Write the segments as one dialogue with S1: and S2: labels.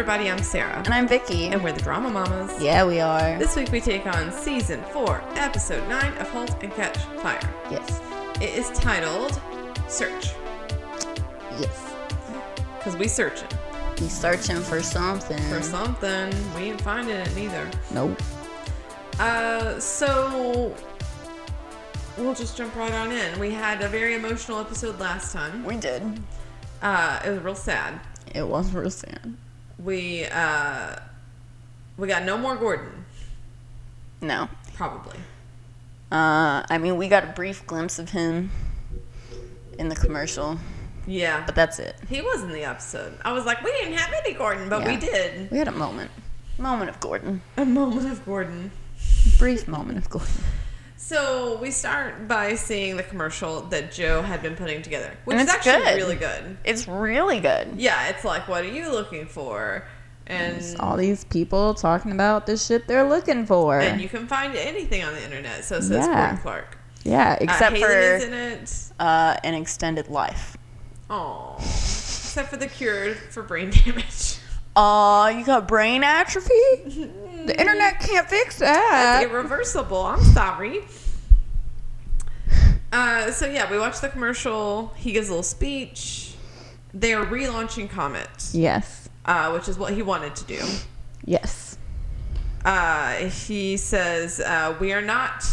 S1: Everybody, I'm Sarah.
S2: And I'm Vicky.
S1: And we're the Drama Mamas.
S2: yeah, we are.
S1: This week we take on season 4, episode 9 of Halt and Catch Fire.
S2: yes.
S1: It is titled Search.
S2: Yes.
S1: Because we searching
S2: We searching for something.
S1: for something. We ain't finding it neither.
S2: Nope.
S1: Uh, so we'll just jump right on in. We had a very emotional episode last time.
S2: We did.
S1: Uh, it was real sad.
S2: It was real sad.
S1: We uh, we got no more Gordon,
S2: No.
S1: probably.
S2: Uh, I mean, we got a brief glimpse of him in the commercial,
S1: Yeah,
S2: but that's it.
S1: he was in the episode. I was like, we didn't have any Gordon, but we did.
S2: We had a moment. Moment of Gordon.
S1: A moment of Gordon.
S2: Brief moment of Gordon.
S1: So we start by seeing the commercial that Joe had been putting together, which is actually
S2: good.
S1: really good.
S2: It's really good.
S1: Yeah, it's like, what are you looking for? And
S2: It's all these people talking about the shit they're looking for.
S1: and you can find anything on the internet. So says
S2: Yeah.
S1: Gordon Clark.
S2: yeah,
S1: Uh,
S2: except
S1: Haley is
S2: for
S1: in it.
S2: uh, an extended life.
S1: Oh, except for the cure for brain damage.
S2: Aw, you got brain atrophy? The internet can't fix that.
S1: irreversible. I'm sorry. Uh, so yeah, we watched the commercial. He gives a little speech. They are relaunching Comet,
S2: Yes.
S1: uh, which is what he wanted to do.
S2: Yes.
S1: Uh, he says, uh, "We are not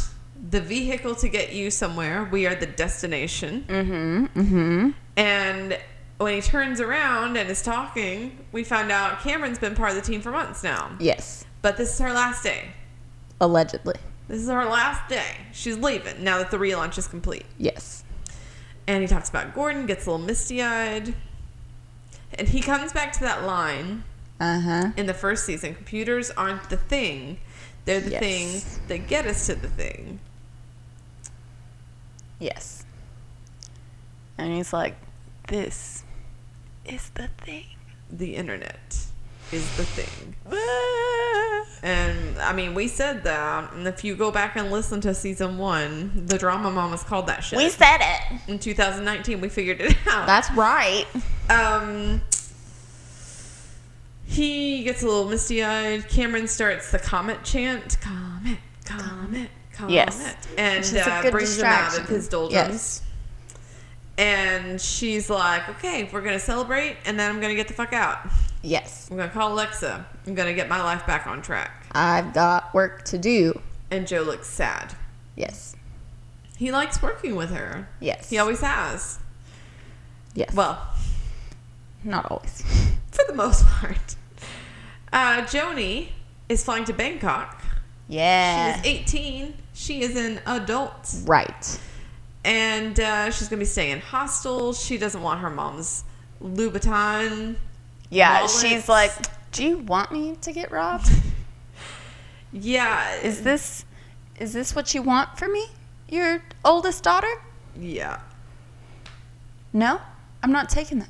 S1: the vehicle to get you somewhere. We are the destination."
S2: Mm-hmm. Mm-hmm.
S1: And when he turns around and is talking, we found out Cameron's been part of the team for months now.
S2: Yes.
S1: But this is her last day.
S2: Allegedly.
S1: This is her last day. She's leaving now that the relaunch is complete.
S2: Yes.
S1: And he talks about Gordon, gets a little misty eyed. And he comes back to that line
S2: Uh-huh.
S1: in the first season computers aren't the thing, they're the
S2: Yes.
S1: thing that get us to the thing.
S2: Yes. And he's like, this is the thing.
S1: The internet is the thing. And I mean, we said that. And if you go back and listen to season one, the drama mom mamas called that shit.
S2: We said it.
S1: in 2019, we figured it out.
S2: That's right.
S1: Um, he gets a little misty eyed. Cameron starts the comet chant. Comet, comet, comet.
S2: Yes.
S1: And uh, brings him out of his doldrums.
S2: Yes.
S1: And she's like, okay, we're going to celebrate, and then I'm going to get the fuck out.
S2: Yes.
S1: I'm going to call Alexa. I'm going to get my life back on track.
S2: I've got work to do.
S1: And Joe looks sad.
S2: Yes.
S1: He likes working with her.
S2: Yes.
S1: He always has.
S2: Yes.
S1: Well,
S2: not always.
S1: for the most part. Uh, Joanie is flying to Bangkok.
S2: Yeah.
S1: She is 18. She is an adult.
S2: right.
S1: And uh, she's going to be staying in hostels. She doesn't want her mom's Louboutin.
S2: Yeah,
S1: Wallets.
S2: she's like, do you want me to get robbed?
S1: Yeah.
S2: Is this is this what you want for me? Your oldest daughter?
S1: Yeah.
S2: No, I'm not taking that.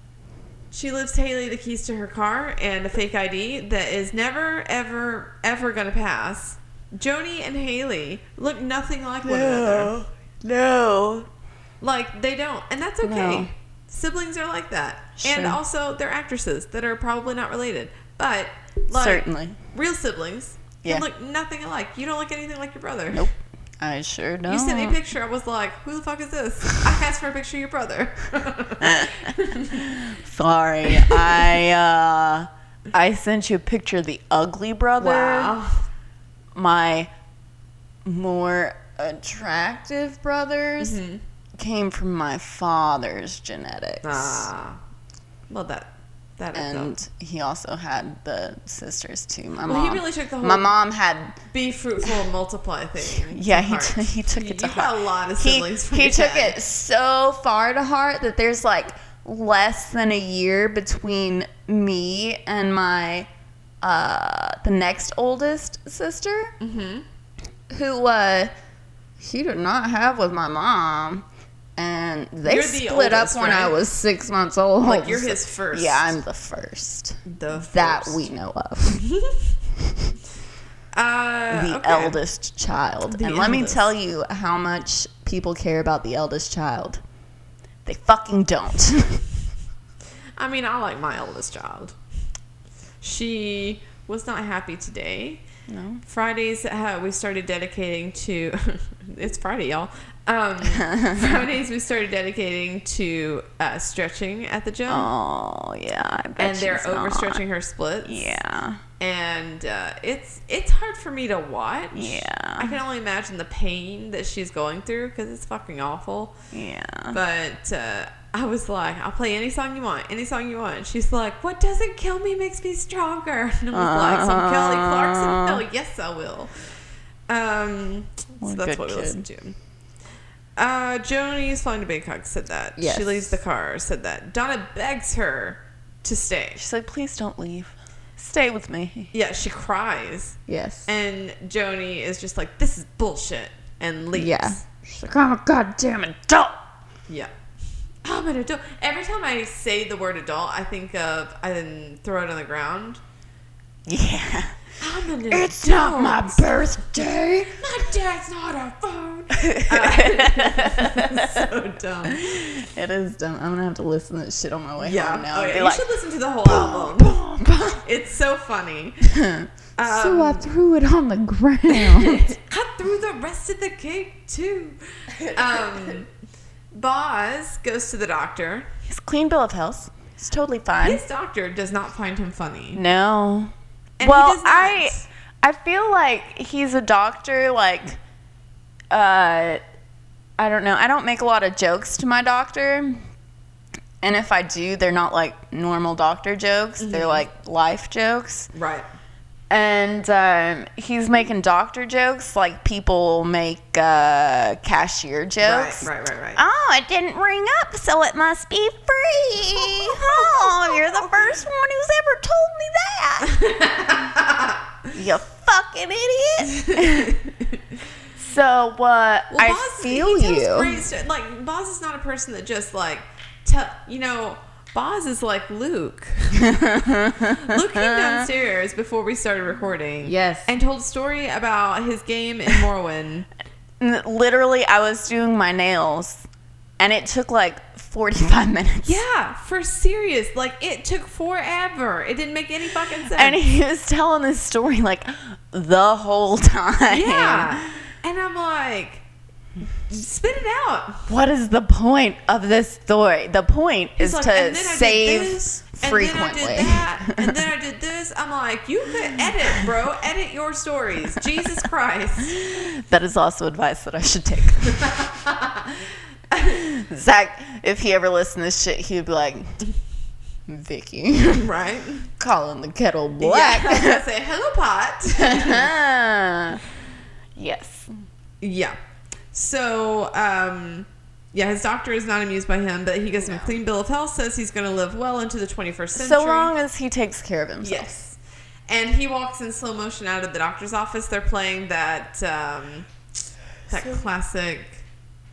S1: She leaves Haley the keys to her car and a fake ID that is never, ever, ever going to pass. Joanie and Haley look nothing like one another.
S2: No.
S1: Like, they don't. And that's okay.
S2: No.
S1: Siblings are like that. And also, they're actresses that are probably not related. But, like,
S2: Certainly.
S1: real siblings can
S2: Yeah.
S1: look nothing alike. You don't look anything like your brother.
S2: Nope. I sure don't.
S1: You sent me a picture. I was like, who the fuck is this? I asked for a picture of your brother.
S2: Sorry. I uh I sent you a picture of the ugly brother.
S1: wow.
S2: My more attractive brothers
S1: Mhm.
S2: Came from my father's genetics.
S1: Ah. Well, that, that
S2: and he also had the sisters too. My
S1: Well, he
S2: mom.
S1: really took the whole-
S2: My mom had.
S1: Be fruitful multiply thing.
S2: Yeah, he, t- he took it to
S1: you
S2: heart.
S1: a lot of
S2: He-
S1: siblings. from
S2: He, took
S1: dad.
S2: it so far to heart that there's like less than a year between me and my uh the next oldest sister,
S1: Mhm.
S2: who uh he did not have with my mom. And they
S1: the
S2: split
S1: oldest,
S2: up when I was six months old.
S1: Like, you're his first.
S2: Yeah, I'm the first.
S1: The
S2: That we know of.
S1: Uh,
S2: the
S1: okay.
S2: eldest child.
S1: The
S2: and let me tell you how much people care about the eldest child. They fucking don't.
S1: I mean, I like my eldest child. She was not happy today.
S2: No.
S1: Fridays uh, we started dedicating to it's Friday, y'all. Um, Fridays we started dedicating to uh, stretching at the gym,
S2: Oh yeah, I bet
S1: and they're overstretching her splits.
S2: Yeah.
S1: and uh, it's it's hard for me to watch.
S2: Yeah.
S1: I can only imagine the pain that she's going through because it's fucking awful.
S2: Yeah.
S1: But uh, I was like, I'll play any song you want, any song you want. And she's like, what doesn't kill me makes me stronger. And I was like, some Kelly Clarkson? Oh, yes, I will. Um, so that's what we
S2: kid.
S1: listened to. Uh, Joanie's flying to Bangkok said that.
S2: Yes.
S1: She leaves the car, said that. Donna begs her to stay.
S2: She's like, please don't leave. Stay with me.
S1: Yeah, she cries.
S2: Yes.
S1: And Joanie is just like, this is bullshit, and leaves.
S2: yeah. She's like, I'm a goddamn adult.
S1: Yeah. I'm an adult. Every time I say the word adult, I think of I then throw it on the ground.
S2: Yeah.
S1: I'm an
S2: It's
S1: adult.
S2: not my birthday.
S1: My dad's not a phone. Uh, so dumb.
S2: It is dumb. I'm gonna have to listen to this shit on my way
S1: Yeah.
S2: home now.
S1: Oh, yeah. You
S2: like,
S1: should listen to the whole album. It's so funny.
S2: so
S1: Um,
S2: I threw it on the ground.
S1: I threw the rest of the cake too. Um, Boz goes to the doctor.
S2: He's clean bill of health. He's totally fine.
S1: His doctor does not find him funny.
S2: No.
S1: And
S2: well. I I feel like he's a doctor. Like, uh, I don't know. I don't make a lot of jokes to my doctor, and if I do, they're not like normal doctor jokes.
S1: Mm-hmm.
S2: They're like life jokes.
S1: Right.
S2: And um, he's making doctor jokes like people make uh, cashier jokes.
S1: Right, right, right, right.
S2: Oh, it didn't ring up, so it must be free. Oh, you're the first one who's ever told me that. you fucking idiot. so, uh,
S1: Well,
S2: I
S1: Boz,
S2: feel you.
S1: Great like Boz is not a person that just like, tell you know. Boz is like Luke. Luke came downstairs before we started recording.
S2: Yes.
S1: And told a story about his game in Morrowind.
S2: Literally, I was doing my nails, and it took like 45 minutes.
S1: yeah, for serious. Like it took forever. It didn't make any fucking sense.
S2: And he was telling this story like the whole time.
S1: yeah. And I'm like, spit it out.
S2: What is the point of this story? The point
S1: He's
S2: is
S1: like,
S2: to
S1: and then I did
S2: save
S1: this,
S2: frequently.
S1: And then I did that, and then I did this. I'm like, you could edit, bro. Edit your stories. Jesus Christ.
S2: that is also advice that I should take. Zach, if he ever listened to this shit, he would be like, Vicky,
S1: Right?
S2: calling the kettle
S1: Yeah.
S2: black.
S1: I was say, hello, pot.
S2: yes.
S1: yeah. So, um, yeah, his doctor is not amused by him, but he gives him a clean bill of health, says he's going to live well into the 21st century.
S2: So long as he takes care of himself.
S1: Yes. And he walks in slow motion out of the doctor's office. They're playing that, um, that
S2: So-
S1: classic.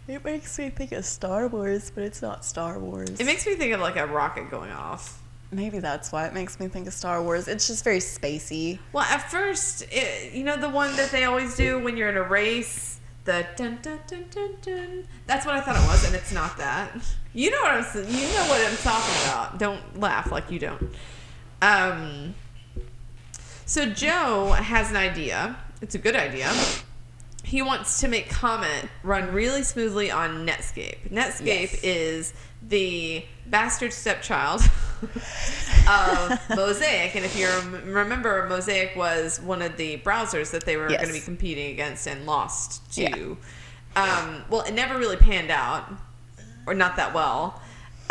S2: It makes me think of Star Wars, but it's not Star Wars.
S1: It makes me think of like a rocket going off.
S2: Maybe that's why it makes me think of Star Wars. It's just very spacey.
S1: Well, at first, it, you know the one that they always do when you're in a race, the dun dun dun dun dun. That's what I thought it was, and it's not that. You know what I'm you know what I'm talking about. Don't laugh like you don't. Um. So Joe has an idea. It's a good idea. He wants to make Comet run really smoothly on Netscape. Netscape
S2: Yes.
S1: is the bastard stepchild of Mosaic. And if you remember, Mosaic was one of the browsers that they were
S2: Yes.
S1: going to be competing against and lost to.
S2: Yeah.
S1: Um, well, it never really panned out, or not that well.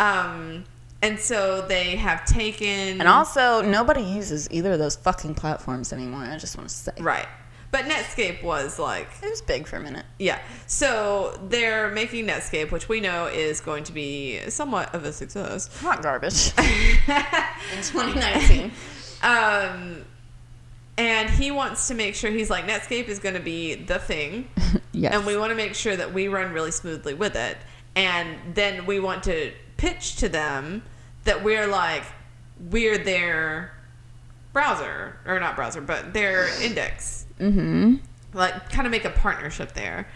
S1: Um, and so they have taken.
S2: And also, nobody uses either of those fucking platforms anymore. I just want to say.
S1: Right. But Netscape was like
S2: It was big for a minute.
S1: Yeah. So they're making Netscape, which we know is going to be somewhat of a success.
S2: Hot garbage. In 2019.
S1: um, and he wants to make sure he's like Netscape is going to be the thing,
S2: yes.
S1: and we want to make sure that we run really smoothly with it. And then we want to pitch to them that we're like we're their browser or not browser, but their index.
S2: Mm-hmm.
S1: like kind of make a partnership there.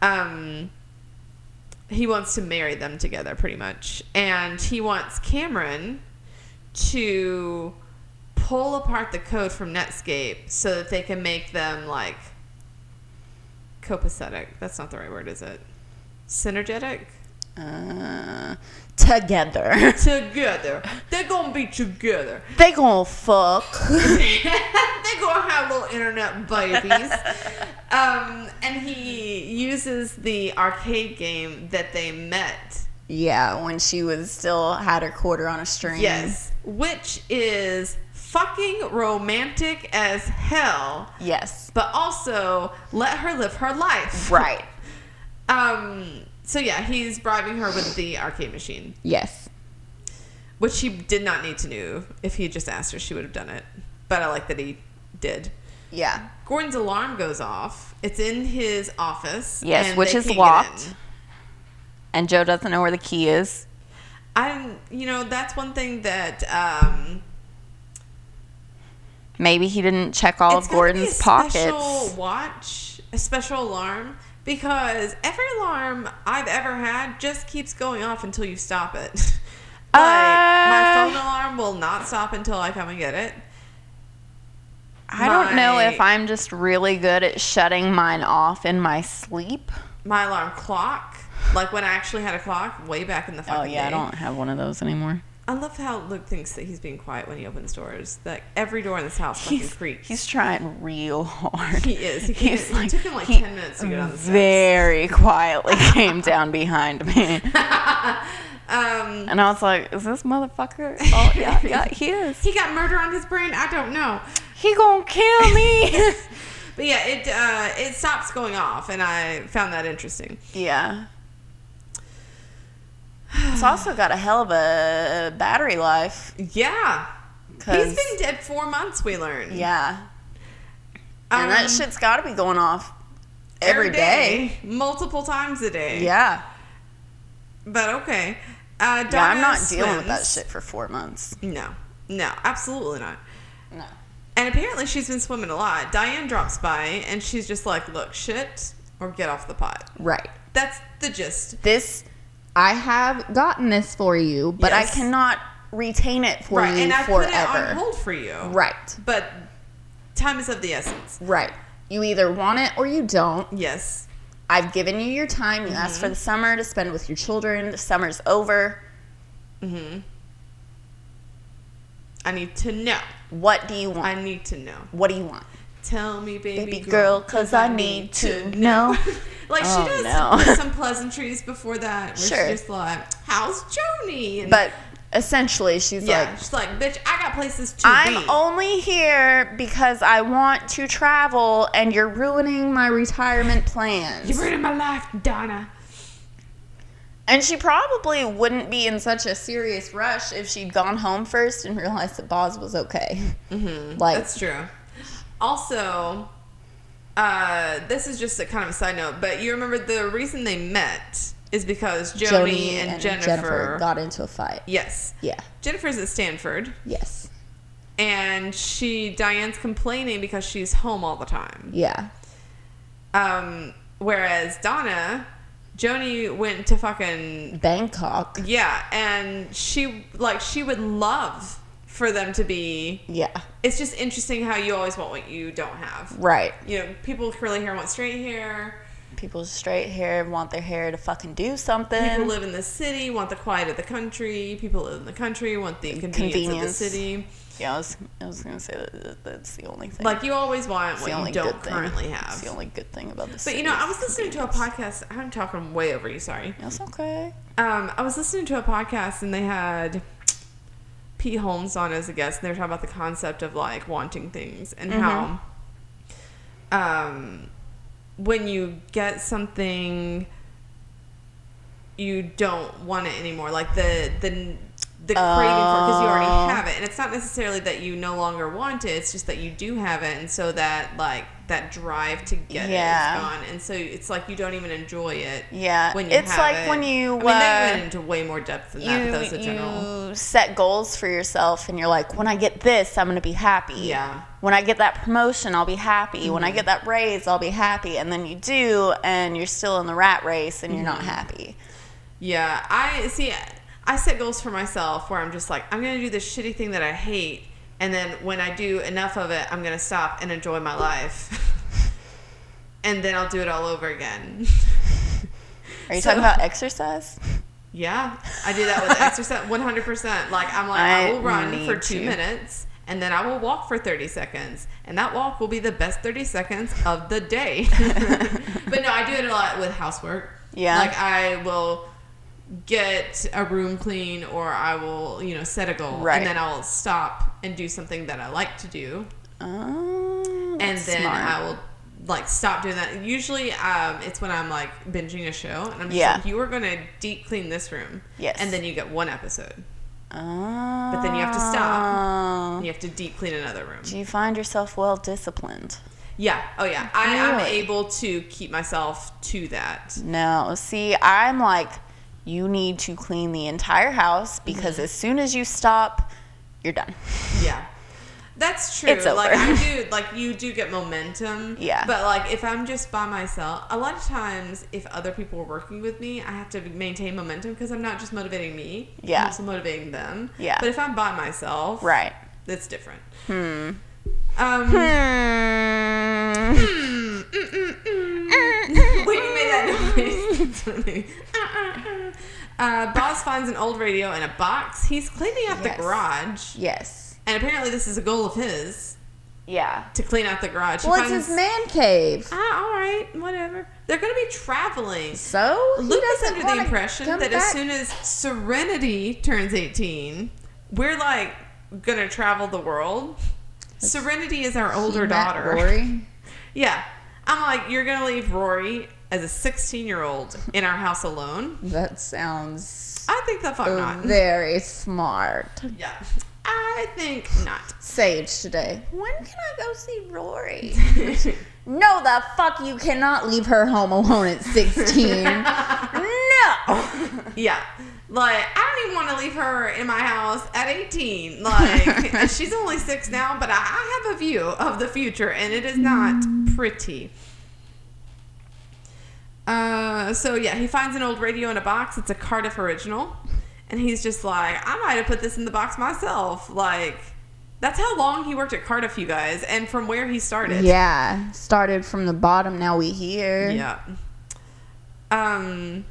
S1: Um, he wants to marry them together pretty much, and he wants Cameron to pull apart the code from Netscape so that they can make them like copacetic. That's not the right word, is it? Synergetic?
S2: Uh, together.
S1: Together. They're gonna be together.
S2: they gonna fuck.
S1: They're gonna have little internet babies. um, and he uses the arcade game that they met.
S2: yeah, when she was still had her quarter on a string.
S1: Yes. Which is fucking romantic as hell.
S2: Yes.
S1: But also let her live her life.
S2: Right.
S1: Um so yeah, he's bribing her with the arcade machine.
S2: Yes.
S1: Which she did not need to do. If he had just asked her, she would have done it. But I like that he did.
S2: Yeah.
S1: Gordon's alarm goes off. It's in his office.
S2: Yes,
S1: and
S2: which is locked. And Joe doesn't know where the key is.
S1: I'm. you know, that's one thing that um,
S2: Maybe he didn't check all of Gordon's
S1: a
S2: pockets.
S1: Special watch, a special alarm, because every alarm I've ever had just keeps going off until you stop it. like my
S2: Uh,
S1: phone alarm will not stop until I come and get it.
S2: I don't know if I'm just really good at shutting mine off in my sleep.
S1: My alarm clock, like when I actually had a clock, way back in the fucking
S2: Oh yeah, I don't have one of those anymore.
S1: I love how Luke thinks that he's being quiet when he opens doors. That every door in this house fucking
S2: He's,
S1: creaks.
S2: he's trying real hard.
S1: He is. He
S2: He's
S1: it took him like
S2: he
S1: 10 minutes to get on the steps.
S2: Very quietly came down behind me,
S1: um,
S2: and I was like, "Is this motherfucker? Oh yeah, yeah, he is.
S1: he got murder on his brain. I don't know.
S2: He gonna kill me."
S1: But yeah, it uh, it stops going off, and I found that interesting.
S2: yeah. It's also got a hell of a battery life.
S1: Yeah, He's been dead four months. We learned.
S2: Yeah, and that
S1: Um,
S2: shit's got to be going off every day.
S1: multiple times a day.
S2: Yeah.
S1: but okay. Uh,
S2: Yeah, I'm not dealing with that shit for four months.
S1: No, no, absolutely not.
S2: No.
S1: And apparently she's been swimming a lot. Diane drops by and she's just like, look, shit or get off the pot.
S2: Right.
S1: That's the gist.
S2: This, I have gotten this for you, but
S1: Yes.
S2: I cannot retain it for
S1: right.
S2: you
S1: And I
S2: forever.
S1: put it on hold for you.
S2: Right.
S1: But time is of the essence.
S2: Right. You either want it or you don't.
S1: Yes.
S2: I've given you your time. You asked
S1: Mm-hmm.
S2: for the summer to spend with your children. The summer's over.
S1: Mm hmm I need to know.
S2: What do you want?
S1: I need to know.
S2: what do you want?
S1: Tell me, baby,
S2: Baby girl, cause I need to know.
S1: like
S2: Oh,
S1: she does
S2: no.
S1: some pleasantries before that. Where
S2: Sure.
S1: She's just like, "How's Joanie?" And
S2: But essentially, she's
S1: yeah,
S2: like,
S1: she's like, "Bitch, I got places to
S2: I'm
S1: be."
S2: only here because I want to travel and you're ruining my retirement plans.
S1: You're ruining my life, Donna.
S2: and she probably wouldn't be in such a serious rush if she'd gone home first and realized that Boz was okay. Mm-hmm. Like,
S1: That's true. Also, uh, this is just a kind of a side note, but you remember the reason they met is because Joanie, and, Jennifer.
S2: got into a fight.
S1: yes,
S2: Yeah.
S1: Jennifer's at Stanford,
S2: Yes.
S1: and she Diane's complaining because she's home all the time.
S2: Yeah.
S1: Um, whereas Donna, Joanie went to fucking
S2: Bangkok.
S1: yeah, and she like she would love for them to be.
S2: Yeah.
S1: It's just interesting how you always want what you don't have.
S2: Right.
S1: You know, people with curly hair want straight hair.
S2: People with straight hair want their hair to fucking do something.
S1: People live in the city, want the quiet of the country. People live in the country, want the convenience,
S2: Convenience.
S1: of the city.
S2: yeah, I was, I was gonna say that- that that's the only thing.
S1: Like you always want
S2: It's
S1: what you don't
S2: good thing.
S1: currently
S2: It's
S1: have.
S2: the only good thing about this.
S1: But you know, I was listening to a podcast. I'm talking way over you. Sorry.
S2: That's okay.
S1: Um, I was listening to a podcast and they had Pete Holmes on as a guest, and they were talking about the concept of like wanting things and how, um, when you get something, you don't want it anymore. Like the the the craving for because you
S2: Oh.
S1: already have it, and it's not necessarily that you no longer want it. It's just that you do have it, and so that like that drive to get
S2: Yeah.
S1: it is gone, and so it's like you don't even enjoy it.
S2: Yeah,
S1: when you
S2: it's
S1: have
S2: like
S1: it.
S2: when you,
S1: I mean, they
S2: uh,
S1: went into way more depth than that.
S2: You,
S1: but that was a general.
S2: you set goals for yourself, and you're like, when I get this, I'm gonna be happy.
S1: Yeah. Mm-hmm.
S2: When I get that promotion, I'll be happy. When I get that raise, I'll be happy. And then you do, and you're still in the rat race, and you're not
S1: Mm-hmm.
S2: happy.
S1: Yeah, I see. I set goals for myself where I'm just like, I'm gonna do this shitty thing that I hate And then when I do enough of it, I'm gonna stop and enjoy my life. and then I'll do it all over again.
S2: Are you
S1: So-
S2: talking about exercise?
S1: Yeah, I do that with exercise 100%. Like, I'm like, I,
S2: I
S1: will run for two
S2: to.
S1: minutes and then I will walk for 30 seconds. And that walk will be the best 30 seconds of the day. but no, I do it a lot with housework.
S2: Yeah.
S1: Like, I will get a room clean or I will, you know, set a goal.
S2: Right.
S1: And then I'll stop and do something that I like to do.
S2: Oh,
S1: And then
S2: smart.
S1: I will like stop doing that. Usually, um, it's when I'm like binging a show, and I'm just
S2: Yeah.
S1: like, "You are going to deep clean this room."
S2: Yes.
S1: And then you get one episode.
S2: Oh.
S1: But then you have to stop. You have to deep clean another room.
S2: Do you find yourself well disciplined?
S1: Yeah. Oh yeah. I am able to keep myself to that.
S2: No. See, I'm like, you need to clean the entire house because
S1: Mm-hmm.
S2: as soon as you stop, you're done.
S1: Yeah. That's true.
S2: It's
S1: Like
S2: over.
S1: I do like you do get momentum.
S2: Yeah.
S1: But like if I'm just by myself, a lot of times if other people are working with me, I have to maintain momentum because I'm not just motivating me.
S2: Yeah.
S1: I'm also motivating them.
S2: Yeah.
S1: But if I'm by myself,
S2: Right.
S1: it's different.
S2: Hmm.
S1: Um
S2: Hmm.
S1: when Uh, Boz finds an old radio in a box. He's cleaning out
S2: Yes.
S1: the garage.
S2: Yes.
S1: And apparently this is a goal of his
S2: Yeah.
S1: to clean out the garage. He
S2: Well, it's his man cave.
S1: Ah, all right, whatever. They're going to be traveling.
S2: So
S1: Luke is
S2: doesn't
S1: under the impression that as soon as Serenity turns 18, we're like going to travel the world. Serenity is our older daughter.
S2: Rory.
S1: Yeah. I'm like, you're going to leave Rory as a 16 year old in our house alone?
S2: That sounds
S1: I think the fuck not.
S2: very smart.
S1: Yeah. I think not.
S2: Sage today. When can I go see Rory? no, the fuck you cannot leave her home alone at 16. no.
S1: Yeah. Like, I don't even want to leave her in my house at 18. Like, she's only six now, but I, I have a view of the future, and it is not mm. pretty. Uh, so, yeah, he finds an old radio in a box. It's a Cardiff original. And he's just like, I might have put this in the box myself. Like, that's how long he worked at Cardiff, you guys, and from where he started.
S2: Yeah, started from the bottom, now we here.
S1: Yeah. Um,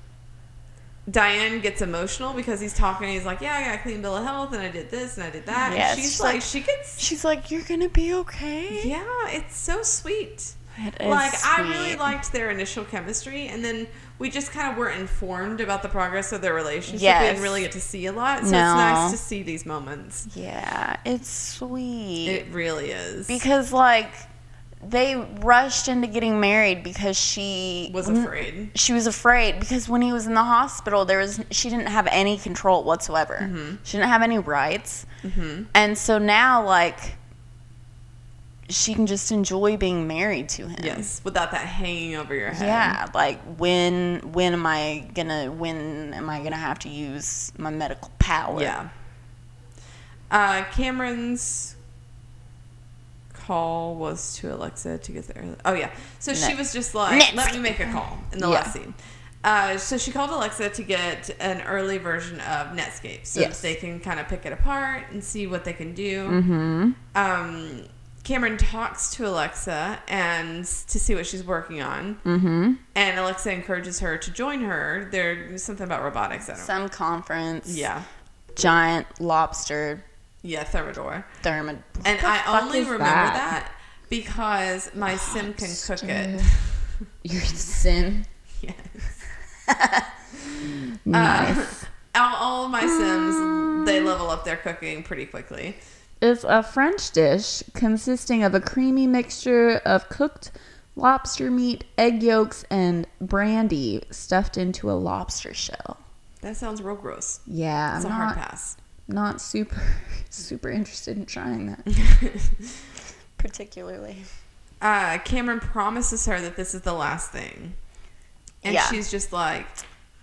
S1: Diane gets emotional because he's talking. He's like, "Yeah, I got a clean bill of health, and I did this, and I did that."
S2: Yes,
S1: and she's
S2: she's
S1: like,
S2: like-
S1: she gets,
S2: She's like, you're gonna be okay.
S1: yeah, it's so sweet. Like I really liked their initial chemistry, and then we just kind of were informed about the progress of their relationship. We didn't really get to see a lot, so
S2: No.
S1: it's nice to see these moments.
S2: Yeah, it's sweet.
S1: It really is.
S2: because like they rushed into getting married because she
S1: was afraid.
S2: she was afraid because when he was in the hospital there was she didn't have any control whatsoever
S1: Mm-hmm.
S2: she didn't have any rights and so now like she can just enjoy being married to him
S1: Yes, without that hanging over your head.
S2: yeah like when when am i gonna when am i gonna have to use my medical power
S1: Yeah. Uh, Cameron's call was to Alexa to get there. Oh yeah. So she was just like, "Let me make a call." In the
S2: Yeah.
S1: last scene. Uh, so she called Alexa to get an early version of Netscape, so
S2: Yes.
S1: they can kind of pick it apart and see what they can do.
S2: mm-hmm
S1: Um, Cameron talks to Alexa and to see what she's working on,
S2: mm-hmm
S1: and Alexa encourages her to join her. There's something about robotics.
S2: Some conference
S1: yeah,
S2: giant lobster
S1: yeah, Thermidor.
S2: thermid
S1: And I only remember that? because my sim can cook it.
S2: Your sim?
S1: yes.
S2: Nice.
S1: All, all of my sims, they level up their cooking pretty quickly.
S3: Is a French dish consisting of a creamy mixture of cooked lobster meat, egg yolks, and brandy stuffed into a lobster shell.
S1: That sounds real gross.
S3: Yeah,
S1: It's
S3: I'm
S1: a hard
S3: not,
S1: pass.
S3: not super super interested in trying that.
S2: Particularly.
S1: Uh, Cameron promises her that this is the last thing. And
S2: Yeah.
S1: she's just like,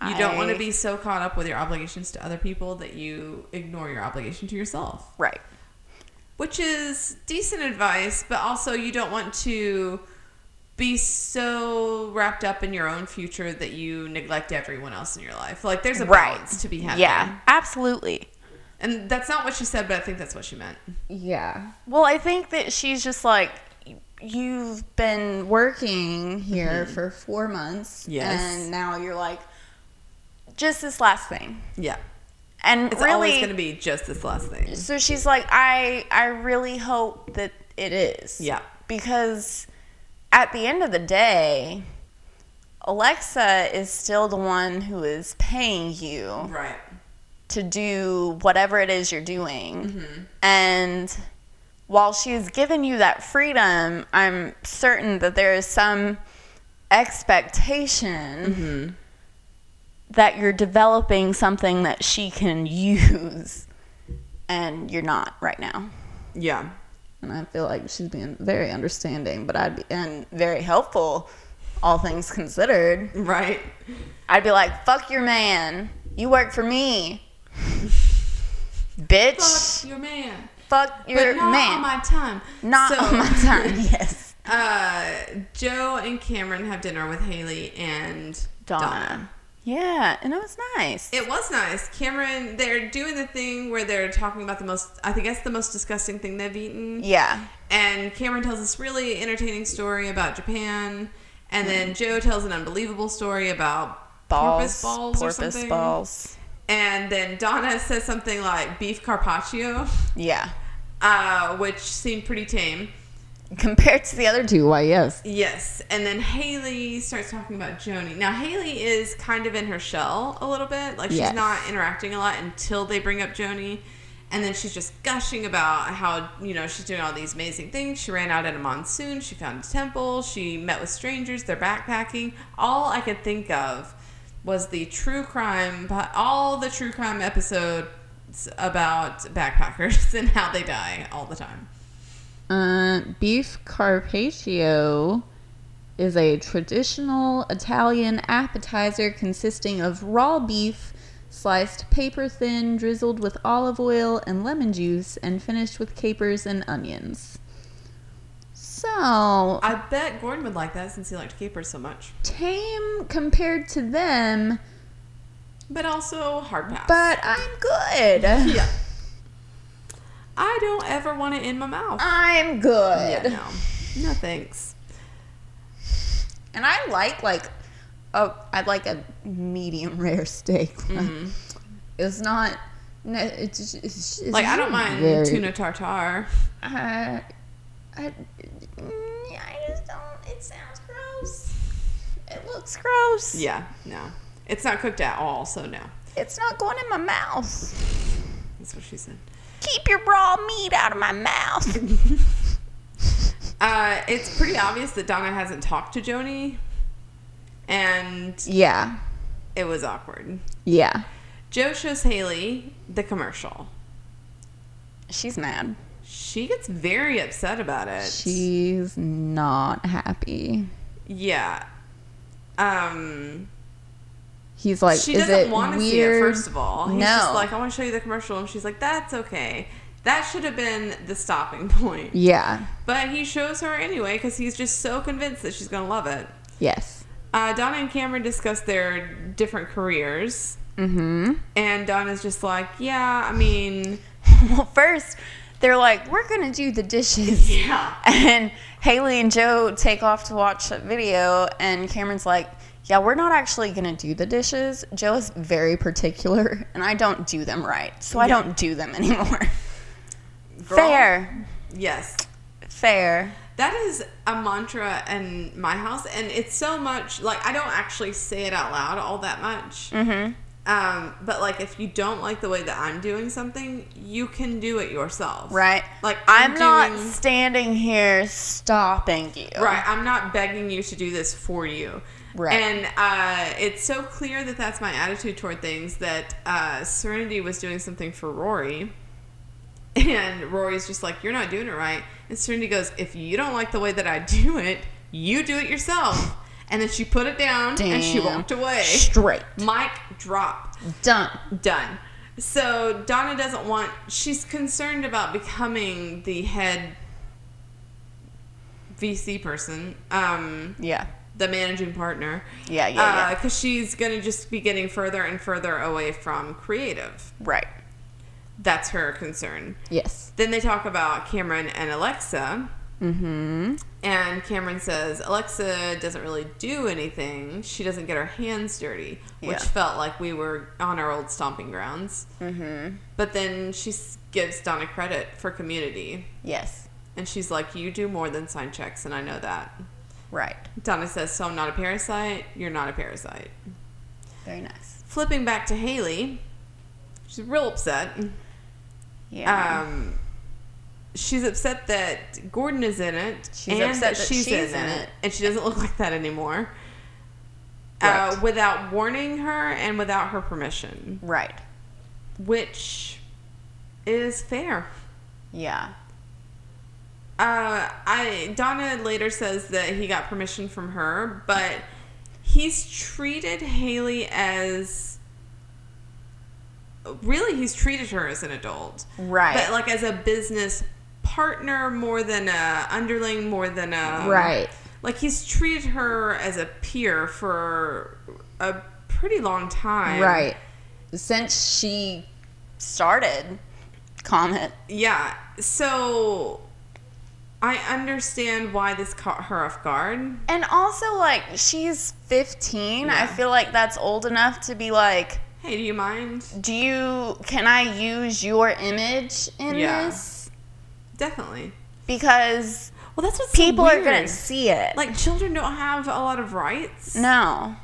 S1: you don't want to be so caught up with your obligations to other people that you ignore your obligation to yourself.
S2: Right.
S1: Which is decent advice, but also you don't want to be so wrapped up in your own future that you neglect everyone else in your life. Like there's a
S2: Right.
S1: balance to be had.
S2: Yeah, absolutely.
S1: And that's not what she said, but I think that's what she meant.
S3: Yeah.
S2: Well, I think that she's just like, you've been
S3: Working here mm-hmm. for four months.
S1: Yes.
S3: And now you're like,
S2: just this last thing.
S1: Yeah.
S2: And
S1: It's always going to be just this last thing.
S2: so she's like, I, I really hope that it is.
S1: Yeah.
S2: Because at the end of the day, Alexa is still the one who is paying you
S1: Right.
S2: to do whatever it is you're doing.
S1: Mm-hmm.
S2: And while she's given you that freedom, I'm certain that there is some expectation
S1: Mm-hmm.
S2: That you're developing something that she can use. And you're not right now.
S1: Yeah.
S3: and I feel like she's being very understanding, but I'd be,
S2: And very helpful, all things considered.
S1: Right.
S2: I'd be like, fuck your man. You work for me. Bitch.
S1: Fuck your man.
S2: Fuck your
S1: but not
S2: man.
S1: on my time.
S2: Not
S1: So-
S2: on my time, yes.
S1: Uh, Joe and Cameron have dinner with Haley and
S2: Donna.
S1: Donna.
S2: Yeah, and it was nice.
S1: It was nice. Cameron, they're doing the thing where they're talking about the most, I think that's the most disgusting thing they've eaten.
S2: yeah.
S1: And Cameron tells this really entertaining story about Japan. And then Joe tells an unbelievable story about
S2: Balls.
S1: porpoise balls or
S2: porpoise
S1: something.
S2: balls.
S1: And then Donna says something like beef carpaccio,
S2: Yeah.
S1: uh, which seemed pretty tame.
S2: Compared to the other two.
S3: why yes.
S1: Yes, and then Haley starts talking about Joanie. Now Haley is kind of in her shell a little bit, like she's
S3: Yes.
S1: not interacting a lot until they bring up Joanie, and then she's just gushing about how you know she's doing all these amazing things. She ran out in a monsoon. She found a temple. She met with strangers. They're backpacking. All I could think of was the true crime, all the true crime episodes about backpackers and how they die all the time.
S3: Uh, beef carpaccio is a traditional Italian appetizer consisting of raw beef, sliced paper thin, drizzled with olive oil and lemon juice, and finished with capers and onions. So,
S1: I bet Gordon would like that since he liked capers so much.
S3: tame compared to them,
S1: But also hard pass.
S3: but I'm good.
S1: yeah. I don't ever want it in my mouth.
S3: I'm good.
S1: yeah, no. No thanks.
S3: And I like like oh I like a medium rare steak.
S1: Mm-hmm.
S3: It's not no, it's, just- it's, it's
S1: Like I don't mind
S3: very-
S1: tuna tartare.
S3: Uh, I, mm, I just don't. It sounds gross. It looks gross.
S1: Yeah, no. It's not cooked at all, so no.
S3: It's not going in my mouth.
S1: That's what she said.
S2: Keep your raw meat out of my mouth.
S1: Uh, it's pretty obvious that Donna hasn't talked to Joanie, and
S3: Yeah.
S1: it was awkward.
S3: Yeah.
S1: Joe shows Haley the commercial.
S2: She's mad.
S1: She gets very upset about it.
S3: She's not happy.
S1: yeah. Um,
S3: He's like,
S1: she
S3: is
S1: doesn't want to see it first of all he's
S3: no.
S1: just like i want to show you the commercial and she's like that's okay that should have been the stopping point
S3: yeah.
S1: but he shows her anyway because he's just so convinced that she's gonna love it
S3: Yes.
S1: uh, donna and cameron discuss their different careers
S3: Mm-hmm.
S1: and donna's just like yeah i mean
S2: Well, first, they're like, we're going to do the dishes.
S1: yeah
S2: And Haley and Joe take off to watch a video, and Cameron's like, yeah, we're not actually going to do the dishes. Joe is very particular, and I don't do them right, so I don't do them anymore.
S1: Girl,
S2: Fair.
S1: yes
S2: Fair.
S1: that is a mantra in my house and it's so much like i don't actually say it out loud all that much
S2: Mm-hmm.
S1: Um, but like if you don't like the way that I'm doing something, you can do it yourself.
S2: Right.
S1: Like
S2: I'm,
S1: I'm,
S2: not
S1: doing-
S2: standing here stopping you.
S1: Right. I'm not begging you to do this for you.
S2: Right.
S1: And uh, it's so clear that that's my attitude toward things that uh, Serenity was doing something for Rory. And Rory's just like, you're not doing it right. And Serenity goes, if you don't like the way that I do it, you do it yourself. And then she put it down and she walked away.
S3: Straight.
S1: Mic drop.
S3: Done.
S1: done. So Donna doesn't want. She's concerned about becoming the head VC person, um,
S2: Yeah.
S1: The managing partner.
S2: Yeah, yeah, yeah.
S1: Because she's gonna just be getting further and further away from creative.
S2: Right.
S1: That's her concern.
S2: Yes.
S1: Then they talk about Cameron and Alexa.
S2: Mm-hmm.
S1: And Cameron says Alexa doesn't really do anything. She doesn't get her hands dirty, which
S2: Yeah.
S1: felt like we were on our old stomping grounds.
S2: Mm-hmm.
S1: But then she gives Donna credit for community.
S2: Yes.
S1: And she's like, you do more than sign checks, and I know that.
S2: Right.
S1: Donna says, so I'm not a parasite. You're not a parasite.
S2: Very nice.
S1: Flipping back to Haley, she's real upset.
S2: Yeah.
S1: Um, she's upset that Gordon is in it.
S2: She's
S1: and
S2: upset
S1: that
S2: that
S1: she's,
S2: she's
S1: in,
S2: in
S1: it.
S2: it.
S1: And she doesn't look like that anymore. Uh, without warning her and without her permission.
S2: right.
S1: Which is fair.
S2: Yeah.
S1: Uh, I Donna later says that he got permission from her, but he's treated Haley as really he's treated her as an adult,
S2: Right.
S1: But like as a business partner more than a underling, more than a
S2: Right.
S1: Like he's treated her as a peer for a pretty long time,
S2: Right. Since she started Comet.
S1: Yeah. So I understand why this caught her off guard.
S2: And also, like, she's 15. I feel like that's old enough to be like,
S1: Hey, do you mind?
S2: do you, can I use your image in
S1: Yeah.
S2: this?
S1: Definitely.
S2: Because
S1: Well, that's what's
S2: people
S1: so
S2: are going to see it.
S1: Like children don't have a lot of rights.
S2: no.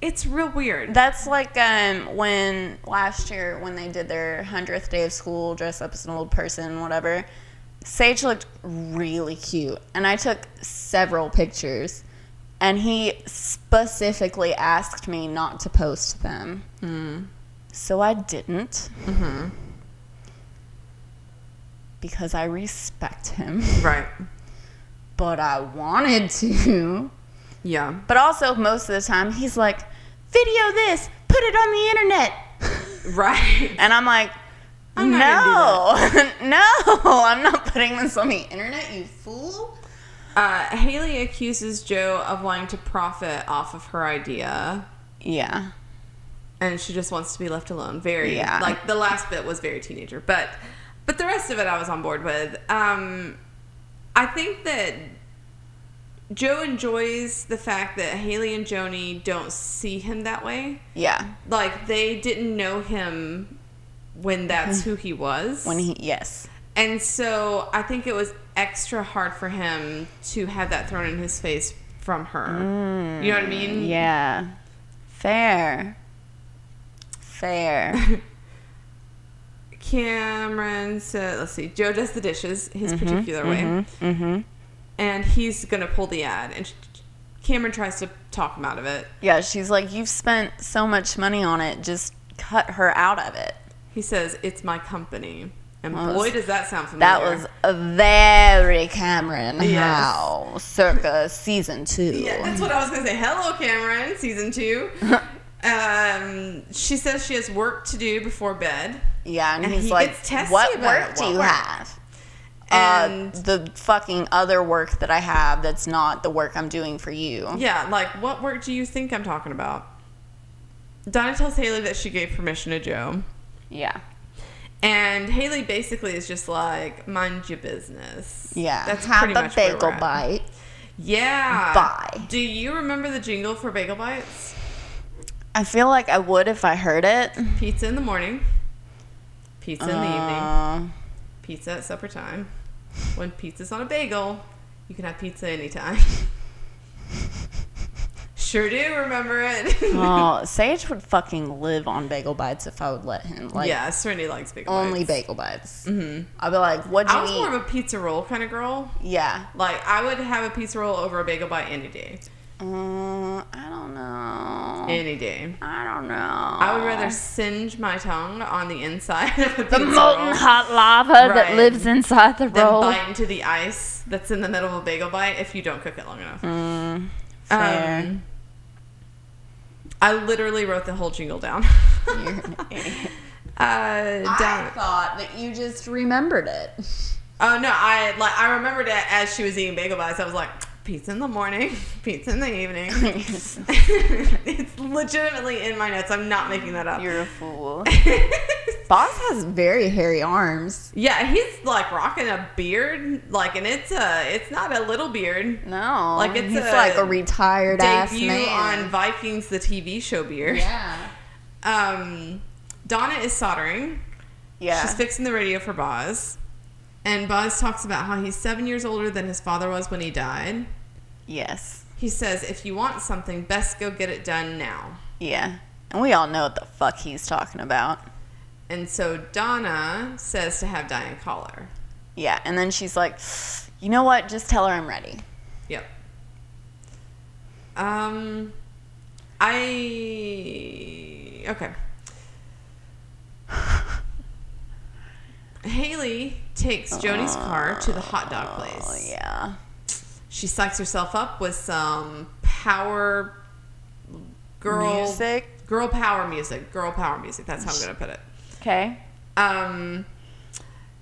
S1: It's real weird.
S2: That's like um, when last year when they did their 100th day of school, dress up as an old person, whatever. Sage looked really cute. And I took several pictures. And he specifically asked me not to post them.
S1: Hmm.
S2: So I didn't.
S1: Mm-hmm.
S2: Because I respect him.
S1: Right.
S2: But I wanted to.
S1: Yeah.
S2: But also, most of the time, he's like, video this, put it on the internet.
S1: Right.
S2: And I'm like,
S1: I'm
S2: no, no, I'm not putting this on the internet, you fool.
S1: Uh, Haley accuses Joe of wanting to profit off of her idea.
S2: Yeah.
S1: and she just wants to be left alone. Very
S2: Yeah.
S1: like the last bit was very teenager, but but the rest of it I was on board with. Um, I think that Joe enjoys the fact that Haley and Joanie don't see him that way.
S2: Yeah.
S1: Like they didn't know him when that's hmm. who he was.
S2: When he, yes.
S1: and so I think it was extra hard for him to have that thrown in his face from her. Mm. You know what I mean?
S2: Yeah. Fair. Fair.
S1: Cameron said, let's see, Joe does the dishes his mm-hmm. particular way,
S2: mm-hmm. mm-hmm.
S1: and he's going to pull the ad. And Cameron tries to talk him out of it.
S2: Yeah, she's like, you've spent so much money on it, just cut her out of it.
S1: He says, It's my company. And
S2: Well,
S1: boy, does that sound familiar.
S2: That was a very Cameron
S1: Yes.
S2: Circa season two.
S1: Yeah, that's what I was going to say. Hello, Cameron, season two. um, she says she has work to do before bed.
S2: Yeah, and,
S1: And
S2: he's
S1: he
S2: like, "What work do you
S1: work?"
S2: have?"
S1: And
S2: uh, the fucking other work that I have that's not the work I'm doing for you.
S1: yeah, like, what work do you think I'm talking about? Donna tells Haley that she gave permission to Joe.
S2: Yeah.
S1: And Haley basically is just like, mind your business.
S2: Yeah.
S1: That's
S2: have
S1: pretty
S2: a
S1: much
S2: bagel bite.
S1: Yeah.
S2: Bye.
S1: Do you remember the jingle for Bagel Bites?
S2: I feel like I would if I heard it.
S1: Pizza in the morning, pizza in the evening,
S2: Uh,
S1: pizza at supper time. When pizza's on a bagel, you can have pizza anytime. sure do remember it.
S2: oh, Sage would fucking live on bagel bites if I would let him. Like,
S1: yeah, Serenity likes bagel
S2: only
S1: bites.
S2: bagel bites.
S1: hmm
S2: I'd be like, what do you
S1: I was
S2: eat?
S1: more of a pizza roll kind of girl.
S2: yeah.
S1: Like, I would have a pizza roll over a bagel bite any day.
S2: Uh, I don't know.
S1: Any day.
S2: I don't know.
S1: I would rather singe my tongue on the inside of a
S4: The molten
S1: roll
S4: hot lava
S1: Right.
S4: that lives inside the roll.
S1: bite into the ice that's in the middle of a bagel bite if you don't cook it long enough.
S2: Mm, fair.
S1: Um, I literally wrote the whole jingle down. Uh,
S2: I thought that you just remembered it.
S1: Oh no, I like I remembered it as she was eating bagel bites. I was like, pizza in the morning, pizza in the evening. it's legitimately in my notes. I'm not making that up.
S2: You're a fool. Boz has very hairy arms.
S1: Yeah, he's like rocking a beard, like, and it's a, it's not a little beard.
S2: No,
S1: Like, it's a
S2: like a retired ass
S1: Debut
S2: man.
S1: on Vikings, the TV show beard.
S2: yeah,
S1: Um, Donna is soldering.
S2: yeah.
S1: She's fixing the radio for Boz. And Boz talks about how he's seven years older than his father was when he died.
S2: Yes,
S1: He says, if you want something, best go get it done now.
S2: yeah. And we all know what the fuck he's talking about.
S1: And so Donna says to have Diane call her.
S2: Yeah, and then she's like, you know what? Just tell her I'm ready.
S1: Yep. Um, I okay. Haley takes Joanie's car to the hot dog place.
S2: Oh yeah.
S1: She psychs herself up with some power girl
S2: Music.
S1: girl power music. Girl power music. That's how I'm gonna put it.
S2: Okay.
S1: Um,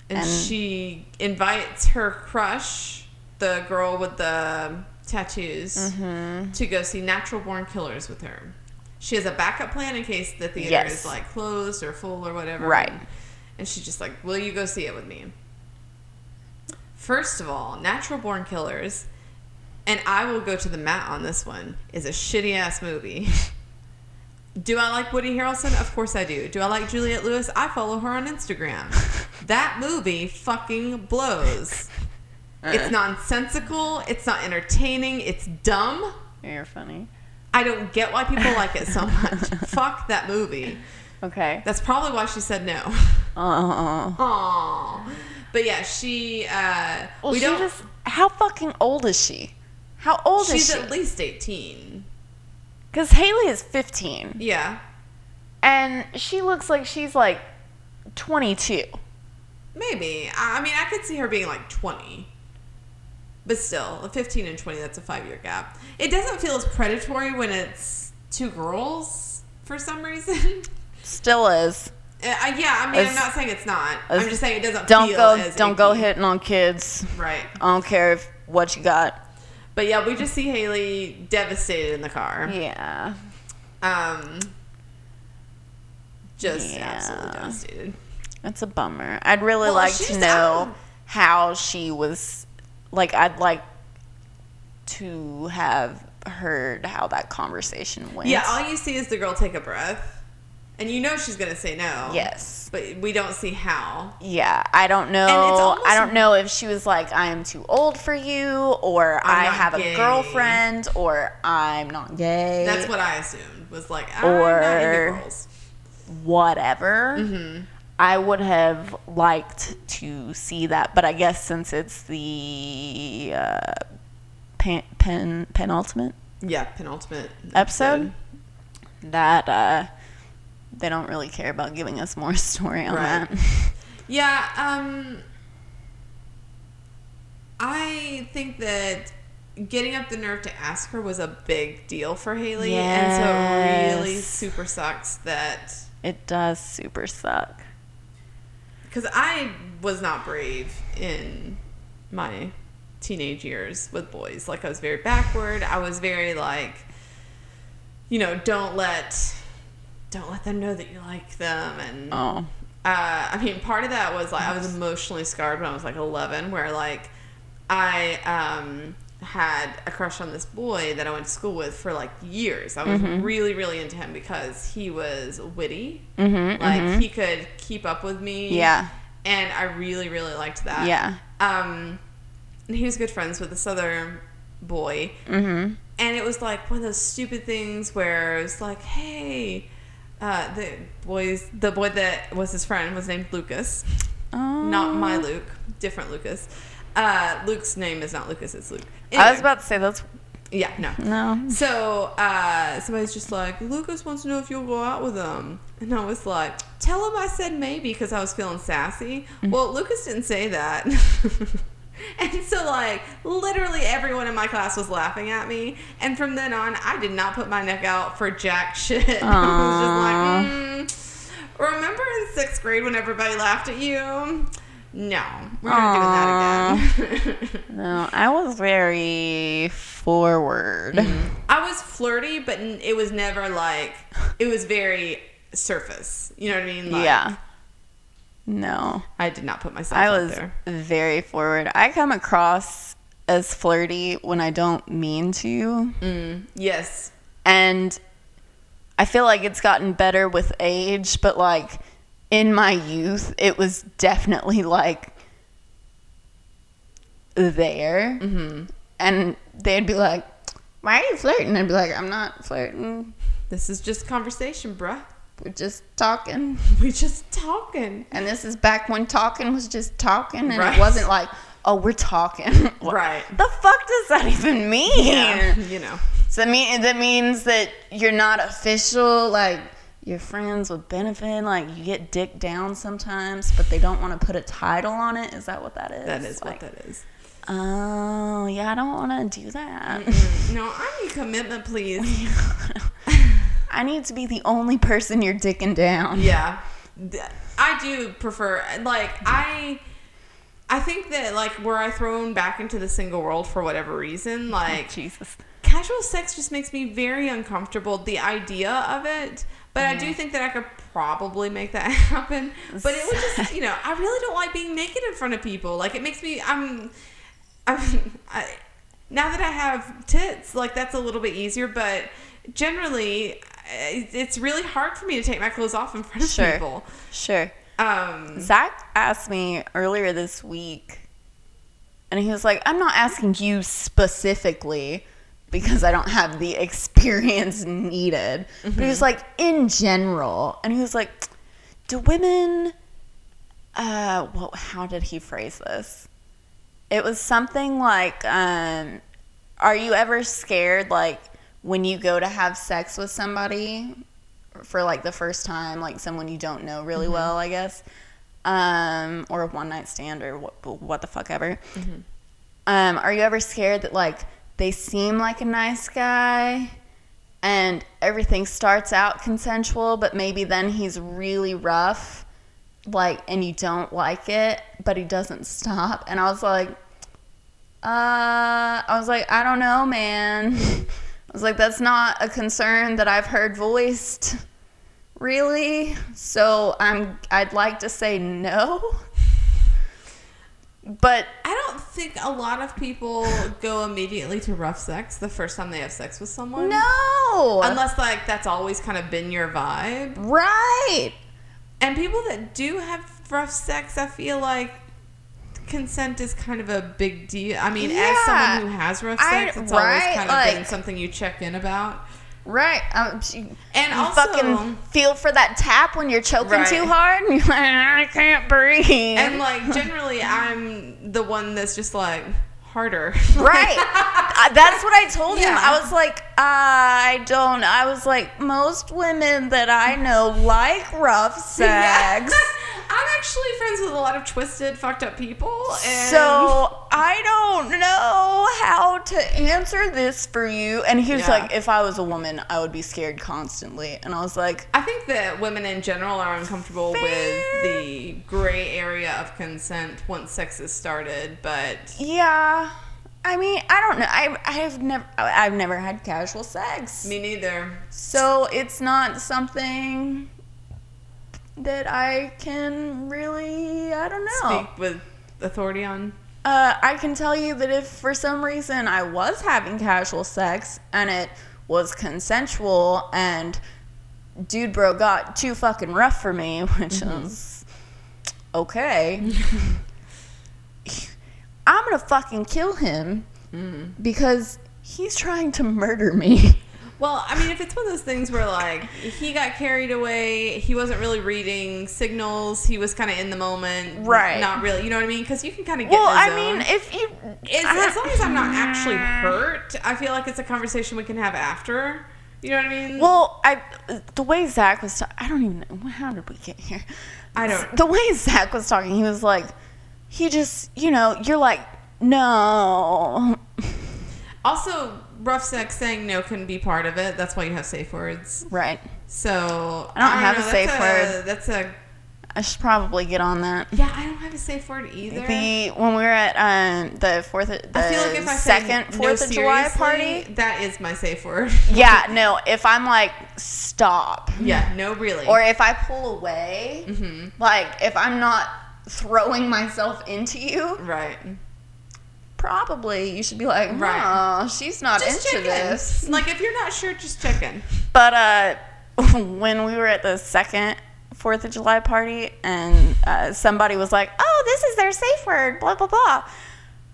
S1: and,
S2: And-
S1: she invites her crush, the girl with the tattoos,
S2: Mm-hmm.
S1: to go see Natural Born Killers with her. She has a backup plan in case the theater
S2: Yes.
S1: is like closed or full or whatever.
S2: Right.
S1: And she's just like, "Will you go see it with me?" First of all, Natural Born Killers, and I will go to the mat on this one, is a shitty ass movie. Do I like Woody Harrelson? Of course I do. Do I like Juliette Lewis? I follow her on Instagram. that movie fucking blows. It's nonsensical. It's not entertaining. It's dumb.
S2: You're funny.
S1: I don't get why people like it so much. Fuck that movie.
S2: Okay.
S1: That's probably why she said no.
S2: Uh,
S1: Aww. But yeah, she, uh,
S2: well,
S1: we
S2: she
S1: don't,
S2: just. How fucking old is she? How old
S1: she's
S2: is she?
S1: She's at least 18.
S2: Because Haley is 15,
S1: Yeah.
S2: and she looks like she's like 22.
S1: Maybe. I mean, I could see her being like 20. But still, a 15 and 20, that's a five year gap. It doesn't feel as predatory when it's two girls for some reason.
S2: Still is.
S1: Uh, yeah, I mean, I'm not saying it's not.
S2: as-
S1: I'm just saying it doesn't
S2: Don't
S1: feel
S2: go.
S1: as
S2: Don't go hitting on kids.
S1: Right.
S2: I don't care if what you got.
S1: But yeah, we just see Haley devastated in the car.
S2: Yeah.
S1: Um, just
S2: Yeah.
S1: absolutely devastated.
S2: That's a bummer. I'd really
S1: Well,
S2: like to know how she was. Like, I'd like to have heard how that conversation went.
S1: Yeah, all you see is the girl take a breath, and you know she's gonna say no.
S2: Yes.
S1: but we don't see how.
S2: Yeah, I don't know. I don't know if she was like, "I am too old for you," or
S1: I'm
S2: "I have
S1: gay.
S2: a girlfriend," or "I'm not gay."
S1: That's what I assumed was like I'm not into girls.
S2: whatever.
S1: Mm-hmm.
S2: I would have liked to see that, but I guess since it's the uh, pen, pen penultimate
S1: Yeah, penultimate
S2: episode, that uh, they don't really care about giving us more story on
S1: Right.
S2: that.
S1: Yeah, um, I think that getting up the nerve to ask her was a big deal for Haley, and so it really super sucks that
S2: It does super suck.
S1: because I was not brave in my teenage years with boys. Like I was very backward. I was very like, you know, don't let don't let them know that you like them and
S2: Oh,
S1: uh, I mean, part of that was like I was emotionally scarred when I was like 11, where like I um, had a crush on this boy that I went to school with for like years. I was
S2: Mm-hmm.
S1: really, really into him because he was witty.
S2: mm-hmm,
S1: Like he could keep up with me.
S2: Yeah.
S1: and I really, really liked that.
S2: yeah,
S1: Um, and he was good friends with this other boy,
S2: mm-hmm.
S1: and it was like one of those stupid things where it was like, hey, uh, the boys, the boy that was his friend was named Lucas,
S2: Oh.
S1: not my Luke, different Lucas. Uh, Luke's name is not Lucas, it's Luke.
S2: I was about to say that's
S1: yeah, no.
S2: no.
S1: So uh, somebody's just like, Lucas wants to know if you'll go out with him. And I was like, tell him I said maybe because I was feeling sassy. Well, Lucas didn't say that. and so, like, literally everyone in my class was laughing at me. And from then on, I did not put my neck out for jack shit. I was just like, mm. remember in sixth grade when everybody laughed at you? No, we're not doing that again.
S2: No, I was very forward.
S1: Mm-hmm. I was flirty, but it was never like it was very surface. You know what I mean? Like,
S2: yeah. No.
S1: I did not put myself
S2: I was
S1: there.
S2: very forward. I come across as flirty when I don't mean to.
S1: Mm, yes.
S2: And I feel like it's gotten better with age, but like in my youth, it was definitely like there.
S1: hmm
S2: And they'd be like, Why are you flirting? I'd be like, I'm not flirting.
S1: This is just conversation, bruh.
S2: We're just talking.
S1: We're just talking.
S2: And this is back when talking was just talking and
S1: Right.
S2: it wasn't like, oh, we're talking.
S1: Right.
S2: The fuck does that even mean?
S1: Yeah. You know.
S2: So that, mean, that means that you're not official, like you're friends with benefit, like you get dick down sometimes, but they don't want to put a title on it. Is that what that is?
S1: That is
S2: like,
S1: what that is.
S2: Oh, yeah, I don't want to do that.
S1: Mm, no, I need commitment, please.
S2: I need to be the only person you're dicking down.
S1: Yeah, I do prefer like I. I think that like were I thrown back into the single world for whatever reason, like
S2: Jesus.
S1: casual sex just makes me very uncomfortable. The idea of it, but I do mm-hmm. think that I could probably make that happen. But it would just, you know, I really don't like being naked in front of people. Like it makes me, I'm, I'm, I, now that I have tits, like that's a little bit easier. But generally, it's really hard for me to take my clothes off in front of
S2: Sure.
S1: people.
S2: Sure.
S1: Um,
S2: Zach asked me earlier this week, and he was like, I'm not asking you specifically because I don't have the experience needed. But he was like, in general. And he was like, do women, uh, well, how did he phrase this? It was something like, um, are you ever scared, like, when you go to have sex with somebody for like the first time, like someone you don't know really well, I guess, um, or a one night stand or what, what the fuck ever. Um, are you ever scared that like they seem like a nice guy and everything starts out consensual, but maybe then he's really rough, like, and you don't like it, but he doesn't stop? And I was like, uh, I was like, I don't know, man. Was like, that's not a concern that I've heard voiced, really. So I'm, I'd like to say no. But
S1: I don't think a lot of people go immediately to rough sex the first time they have sex with someone.
S2: no,
S1: Unless like that's always kind of been your vibe.
S2: right?
S1: And people that do have rough sex, I feel like consent is kind of a big deal. I mean, as someone who has rough
S2: I-
S1: sex, it's always kind of been something you check in about.
S2: Right. Um, you,
S1: And also-
S2: fucking feel for that tap when you're choking
S1: Right.
S2: too hard, and you're like, I can't breathe.
S1: And like generally, I'm the one that's just like harder.
S2: Right. Uh, That's what I told him. I was like, I don't. I was like, most women that I know like rough sex.
S1: I'm actually friends with a lot of twisted, fucked up people. And
S2: So I don't know how to answer this for you. And he was
S1: Yeah.
S2: like, if I was a woman, I would be scared constantly. And I was like,
S1: I think that women in general are uncomfortable with the gray area of consent once sex is started, but
S2: yeah. I mean, I don't know. I I've never I've never had casual sex.
S1: me neither.
S2: So it's not something that I can really, I don't know.
S1: Speak with authority on.
S2: Uh, I can tell you that if for some reason I was having casual sex and it was consensual and dude bro got too fucking rough for me, which is okay, I'm gonna fucking kill him because he's trying to murder me.
S1: Well, I mean, if it's one of those things where like he got carried away, he wasn't really reading signals, he was kind of in the moment,
S2: Right.
S1: Not really, you know what I mean? Because you can kind of get.
S2: Well, I mean, if you
S1: As, as long as I'm not actually hurt, I feel like it's a conversation we can have after. You know what I mean?
S2: Well, I the way Zach was, I don't even know how did we get here.
S1: I don't-
S2: The way Zach was talking, he was like, he just, you know, you're like, no,
S1: also, rough sex saying no can be part of it. That's why you have safe words.
S2: right?
S1: So
S2: I don't have a safe word.
S1: That's a
S2: I should probably get on that.
S1: Yeah, I don't have a safe word either.
S2: The when we were at um, the fourth, the
S1: I feel like if I
S2: second
S1: no,
S2: Fourth of July party.
S1: that is my safe word.
S2: Yeah, no. If I'm like stop,
S1: yeah, no, really.
S2: or if I pull away,
S1: Mhm.
S2: like if I'm not throwing myself into you,
S1: right.
S2: Probably you should be like,
S1: Right.
S2: "Huh, she's not
S1: Just
S2: into
S1: check in.
S2: this.
S1: Like if you're not sure, just check in.
S2: But uh, when we were at the second Fourth of July party, and uh, somebody was like, "Oh, this is their safe word," blah blah blah.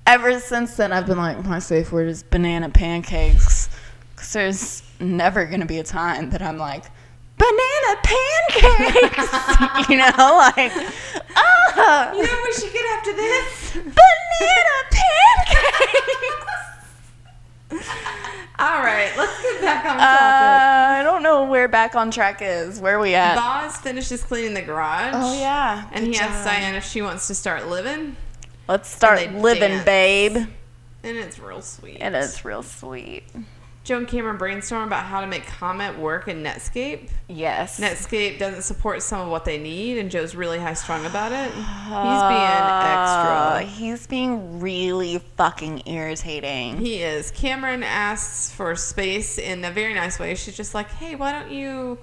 S2: Ever since then, I've been like, my safe word is banana pancakes, because there's never gonna be a time that I'm like, banana pancakes, you know, like, ah,
S1: You know what we should get after this?
S2: banana pancakes.
S1: All right, let's get back on
S2: Uh,
S1: topic.
S2: I don't know where back on track is. Where we at?
S1: Boz finishes cleaning the garage.
S2: Oh yeah.
S1: And he
S2: Good
S1: asks
S2: job.
S1: Diane if she wants to start living,
S2: Let's start living,
S1: dance.
S2: babe.
S1: and it's real sweet.
S2: And It is real sweet.
S1: Joe and Cameron brainstorm about how to make Comet work in Netscape.
S2: Yes.
S1: Netscape doesn't support some of what they need, and Joe's really high strung about it. He's being
S2: Uh,
S1: extra.
S2: he's being really fucking irritating.
S1: He is. Cameron asks for space in a very nice way. She's just like, hey, why don't you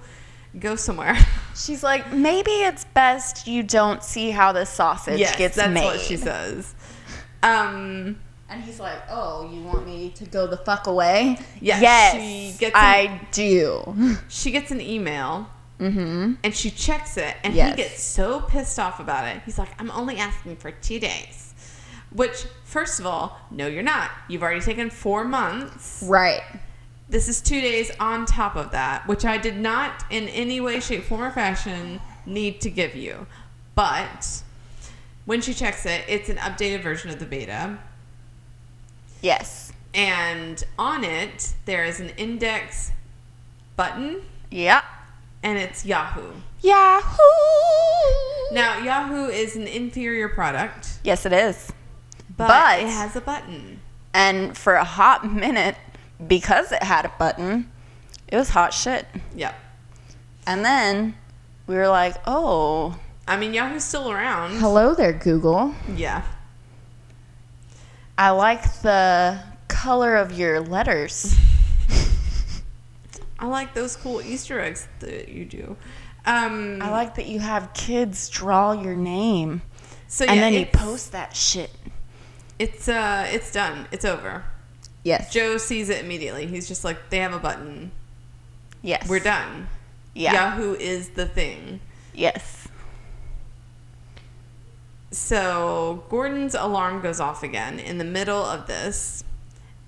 S1: go somewhere?
S2: She's like, maybe it's best you don't see how the sausage
S1: yes,
S2: gets
S1: that's what she says. Um,
S2: And he's like, oh, you want me to go the fuck away?
S1: Yes,
S2: yes,
S1: she gets
S2: I do.
S1: she gets an email
S2: mm-hmm.
S1: and she checks it, and
S2: Yes.
S1: he gets so pissed off about it. He's like, I'm only asking for two days. Which, first of all, no, you're not. You've already taken four months.
S2: Right.
S1: This is two days on top of that, which I did not in any way, shape, form, or fashion need to give you. But when she checks it, it's an updated version of the beta.
S2: Yes.
S1: And on it, there is an index button,
S2: Yeah.
S1: and it's Yahoo.
S2: Yahoo!
S1: Now, Yahoo is an inferior product,
S2: Yes, it is.
S1: but,
S2: But-
S1: it has a button.
S2: And for a hot minute, because it had a button, it was hot shit.
S1: Yep.
S2: And then we were like, oh,
S1: I mean, Yahoo's still around.
S3: Hello there, Google.
S1: Yeah.
S2: I like the color of your letters.
S1: I like those cool Easter eggs that you do. Um,
S2: I like that you have kids draw your name.
S1: so yeah, and
S2: then you post that shit.
S1: It's uh, it's done. It's over.
S3: Yes.
S1: Joe sees it immediately. He's just like, they have a button.
S2: Yes.
S1: We're done.
S2: Yeah.
S1: Yahoo is the thing.
S2: Yes.
S1: So Gordon's alarm goes off again in the middle of this,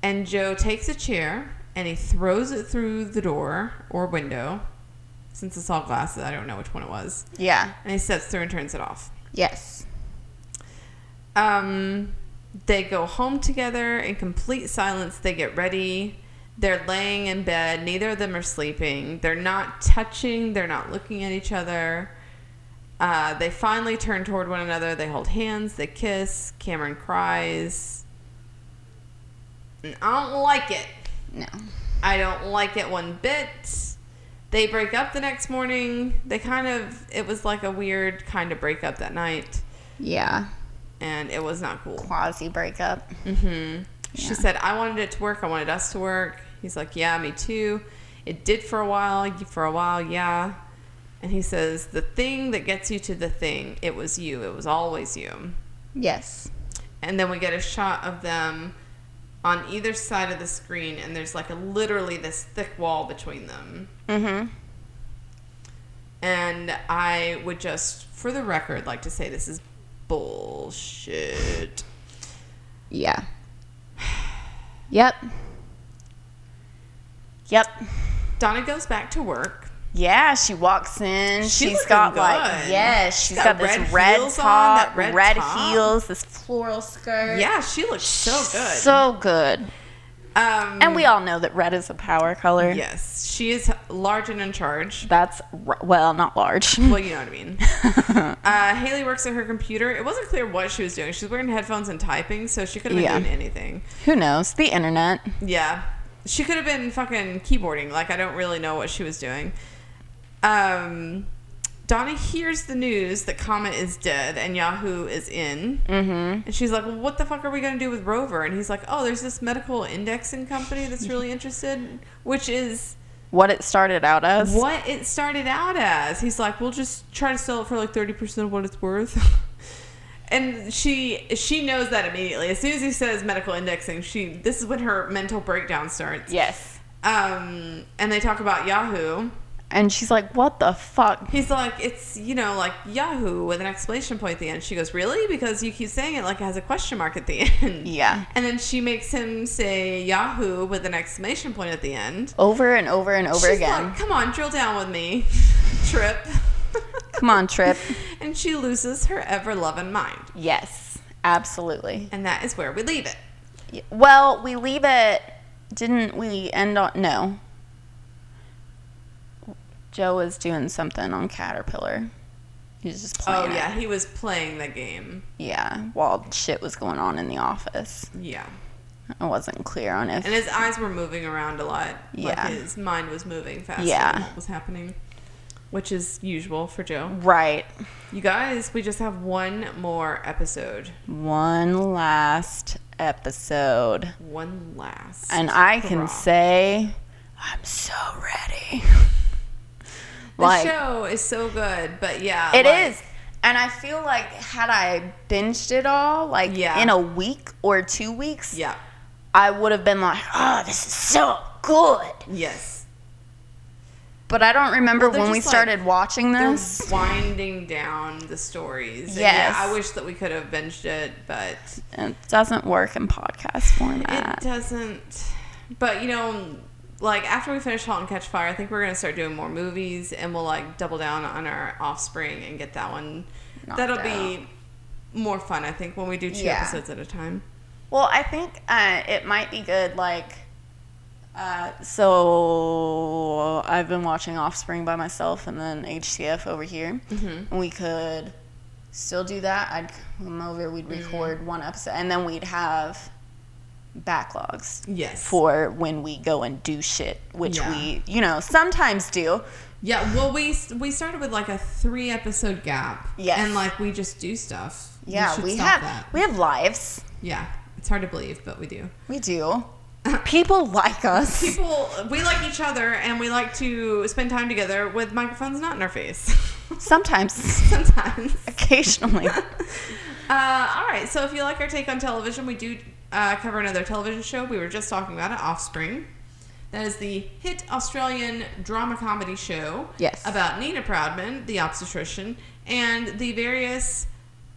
S1: and Joe takes a chair and he throws it through the door or window. Since it's all glasses, I don't know which one it was.
S2: Yeah.
S1: And he steps through and turns it off.
S3: Yes.
S1: Um, they go home together in complete silence. They get ready. They're laying in bed. Neither of them are sleeping. They're not touching. They're not looking at each other. Uh, they finally turn toward one another. They hold hands. They kiss. Cameron cries. And I don't like it.
S3: No.
S1: I don't like it one bit. They break up the next morning. They kind of, it was like a weird kind of breakup that night.
S3: Yeah.
S1: And it was not cool.
S2: Quasi breakup.
S1: Mm-hmm. She
S3: Yeah.
S1: said, I wanted it to work. I wanted us to work. He's like, yeah, me too. It did for a while. For a while, yeah. And he says, the thing that gets you to the thing, it was you. It was always you.
S3: Yes.
S1: And then we get a shot of them on either side of the screen, and there's like a literally this thick wall between them.
S2: Mm-hmm.
S1: And I would just, for the record, like to say this is bullshit.
S3: Yeah. Yep.
S2: Yep.
S1: Donna goes back to work.
S2: Yeah, she walks in.
S1: She's
S2: she's
S1: looking
S2: got like
S1: good.
S2: yes,
S1: She's
S2: she's
S1: got
S2: got, this
S1: red
S2: red,
S1: heels on,
S2: top,
S1: that red top.
S2: heels, this floral skirt.
S1: Yeah, she looks so good.
S2: So good.
S1: um,
S2: And we all know that red is a power color.
S1: Yes, she is large and in charge.
S2: That's well, not large.
S1: Well, you know what I mean. uh, Haley works at her computer. It wasn't clear what she was doing. She was wearing headphones and typing, so she could have been
S2: Yeah.
S1: doing anything.
S2: Who knows? The internet.
S1: Yeah. She could have been fucking keyboarding. Like, I don't really know what she was doing. Um, Donna hears the news that Comet is dead and Yahoo is in. Mm-hmm. And she's like, well, what the fuck are we going to do with Rover? And he's like, oh, there's this medical indexing company that's really interested, which is
S2: What it started out as.
S1: what it started out as. He's like, we'll just try to sell it for like 30% of what it's worth. and she she knows that immediately. As soon as he says medical indexing, she this is when her mental breakdown starts.
S2: Yes.
S1: Um, and they talk about Yahoo.
S2: And she's like, what the fuck?
S1: He's like, it's, you know, like Yahoo with an exclamation point at the end. She goes, really? Because you keep saying it like it has a question mark at the end.
S2: Yeah.
S1: And then she makes him say Yahoo with an exclamation point at the end.
S2: Over and over and over
S1: She's
S2: again.
S1: like, come on, drill down with me, Trip.
S2: Come on, Trip.
S1: and she loses her ever-loving mind.
S2: yes, absolutely.
S1: And that is where we leave it.
S2: Well, we leave it. Didn't we end on. No. Joe was doing something on Caterpillar. He was just
S1: Oh,
S2: playing.
S1: yeah,
S2: it.
S1: he was playing the game.
S2: Yeah, while shit was going on in the office.
S1: Yeah.
S2: I wasn't clear on if.
S1: And his eyes were moving around a lot.
S2: Yeah.
S1: Like his mind was moving faster
S2: Yeah.
S1: than what was happening. Which is usual for Joe.
S2: right.
S1: You guys, we just have one more episode.
S2: One last episode.
S1: One last.
S2: And I can
S1: hurrah.
S2: say, I'm so ready.
S1: the
S2: like,
S1: show is so good, but yeah,
S2: It
S1: like,
S2: is, And I feel like had I binged it all, like
S1: Yeah.
S2: in a week or two weeks,
S1: Yeah.
S2: I would have been like, oh, this is so good.
S1: Yes.
S2: But I don't remember
S1: Well,
S2: when we
S1: like-
S2: started watching this.
S1: winding down the stories.
S2: Yes.
S1: Yeah, I wish that we could have binged it, but
S2: It doesn't work in podcast format.
S1: it doesn't. But you know, like after we finish *Halt and Catch Fire*, I think we're gonna start doing more movies, and we'll like double down on our *Offspring* and get that one.
S2: Knocked
S1: That'll be more fun, I think, when we do two
S2: Yeah.
S1: episodes at a time.
S2: Well, I think uh, it might be good. Like, uh, so I've been watching Offspring by myself, and then HCF over here.
S1: Mhm.
S2: And we could still do that. I'd come over. We'd record one episode, and then we'd have backlogs
S1: Yes.
S2: for when we go and do shit, which
S1: Yeah.
S2: we, you know, sometimes do.
S1: Yeah, well, we we started with like a three episode gap.
S2: Yes.
S1: and like we just do stuff.
S2: Yeah,
S1: should
S2: we, have
S1: that.
S2: we have lives.
S1: Yeah, it's hard to believe, but we do.
S2: We do. People like us.
S1: People, we like each other, and we like to spend time together with microphones not in our face.
S2: Sometimes,
S1: Sometimes.
S2: occasionally.
S1: Uh, all right, so if you like our take on television, we do uh, cover another television show. We were just talking about it, Offspring. That is the hit Australian drama comedy show
S2: Yes.
S1: about Nina Proudman, the obstetrician, and the various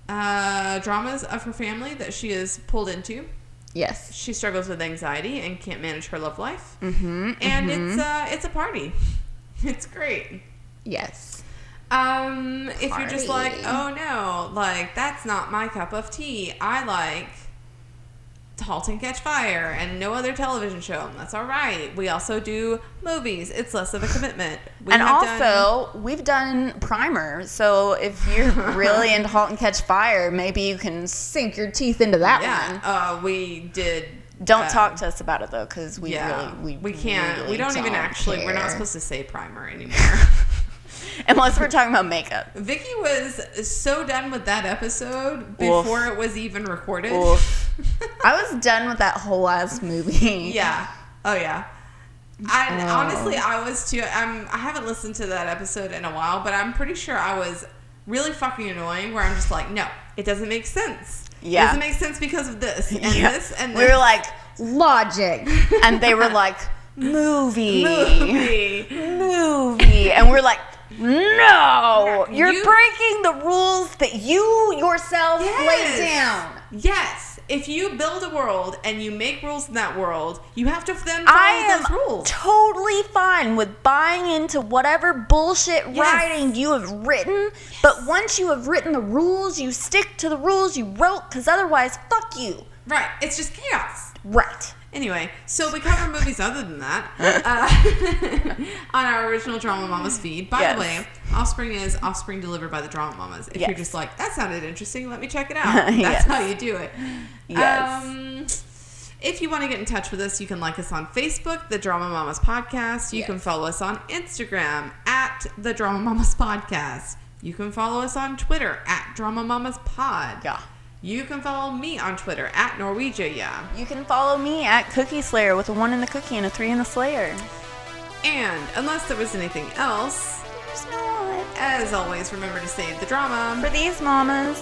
S1: uh, dramas of her family that she is pulled into.
S2: Yes.
S1: She struggles with anxiety and can't manage her love life,
S2: Mm-hmm.
S1: and it's uh, it's a party. It's great.
S2: Yes.
S1: Um, if you're just like, oh no, like that's not my cup of tea. I like *Halt and Catch Fire* and no other television show. That's all right. We also do movies. It's less of a commitment. We
S2: and
S1: have done-
S2: also, we've done Primer, so if you're really into *Halt and Catch Fire*, maybe you can sink your teeth into that
S1: yeah,
S2: one.
S1: uh, we did.
S2: Don't
S1: uh,
S2: talk to us about it though, because we
S1: yeah,
S2: really we
S1: we can't.
S2: really
S1: we don't, even actually. We're not supposed to say primer anymore.
S2: unless we're talking about makeup.
S1: Vicky was so done with that episode before it was even recorded.
S2: I was done with that whole ass movie.
S1: Yeah. Oh yeah. I
S2: Oh.
S1: honestly I was too I'm I haven't listened to that episode in a while, but I'm pretty sure I was really fucking annoying where I'm just like, no, it doesn't make sense. It
S2: Yeah.
S1: doesn't make sense because of this and
S2: Yeah.
S1: this and
S2: we
S1: this.
S2: were like logic, and they were like movie,
S1: movie.
S2: movie, and we're like. No, you're
S1: You-
S2: breaking the rules that you yourself laid down.
S1: Yes. If you build a world and you make rules in that world, you have to then follow
S2: I am
S1: those rules.
S2: totally fine with buying into whatever bullshit
S1: Yes.
S2: writing you have written, but once you have written the rules, you stick to the rules you wrote, because otherwise, fuck you.
S1: Right. It's just chaos.
S2: Right.
S1: Anyway, so we cover movies other than that uh, on our original Drama Mamas feed. By
S2: Yes.
S1: the way, Offspring is Offspring delivered by the Drama Mamas. If you're just like, that sounded interesting, let me check it out. That's
S2: Yes.
S1: how you do it.
S2: Yes.
S1: Um, If you want to get in touch with us, you can like us on Facebook, The Drama Mamas Podcast. You can follow us on Instagram at The Drama Mamas Podcast. You can follow us on Twitter at Drama Mamas Pod.
S3: Yeah.
S1: You can follow me on Twitter at Norwegia. Yeah.
S2: You can follow me at Cookie Slayer with a one in the cookie and a three in the Slayer.
S1: And unless there was anything else,
S2: There's not.
S1: as always, remember to save the drama.
S2: For these mamas.